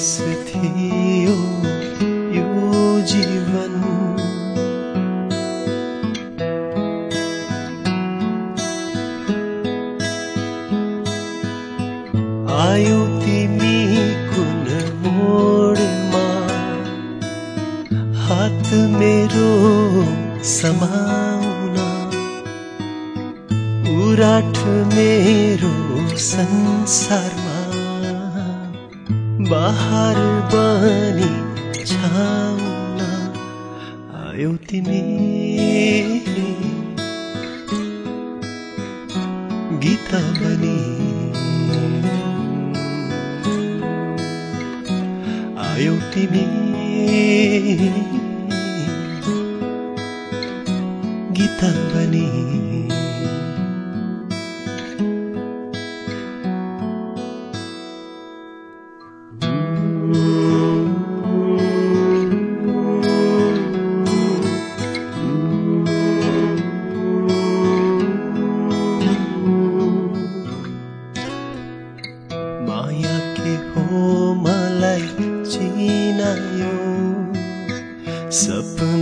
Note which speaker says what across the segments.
Speaker 1: थियो यो जीवन। आयो तिमी कुन मोडमा? हात मेरो समाउन। उराठ मेरो संसारमा। बाहर बनी छाउन आयो तिमी। गीत बनी। आयो तिमी। गीत बनी।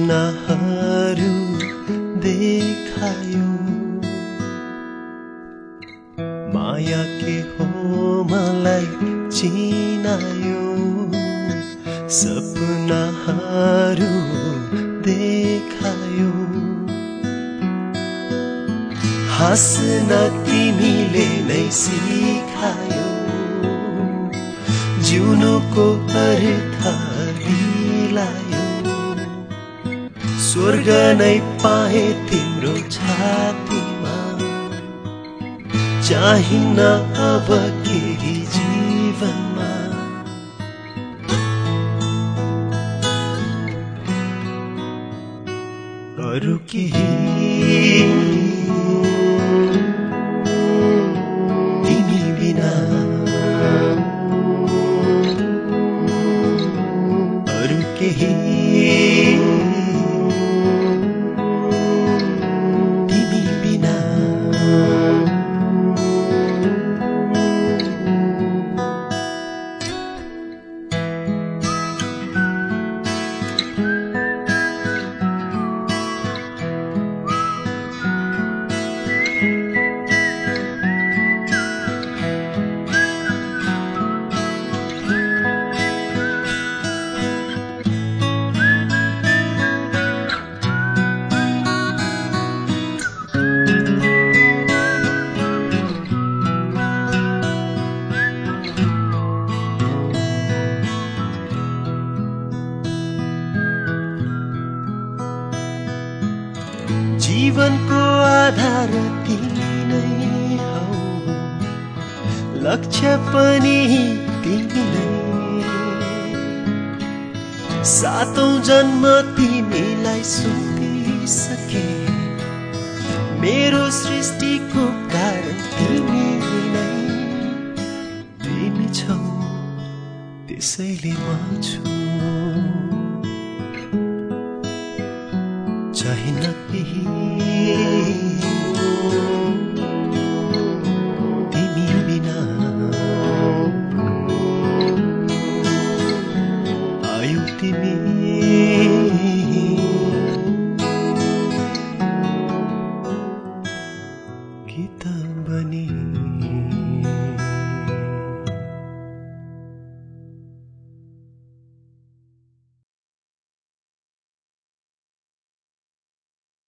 Speaker 1: सपनाहरू देखायो। माया के हो मलाई चिनायो। सपनाहरू देखायो। हाँस्न तिमीले नै सिकायो जिउनुको अर्थ दिलायो। स्वर्ग नै पाए तिम्रो छातीमा। चाहिन्न अब केही जीवनमा। अरू केही जीवनको आधार तिमी हौ। लक्ष्य पनि नै सातौं जन्म तिमीलाई सुम्पिसके मेरो सृष्टिको कारण तिमी नै तिमी छौ। त्यसैले म छु।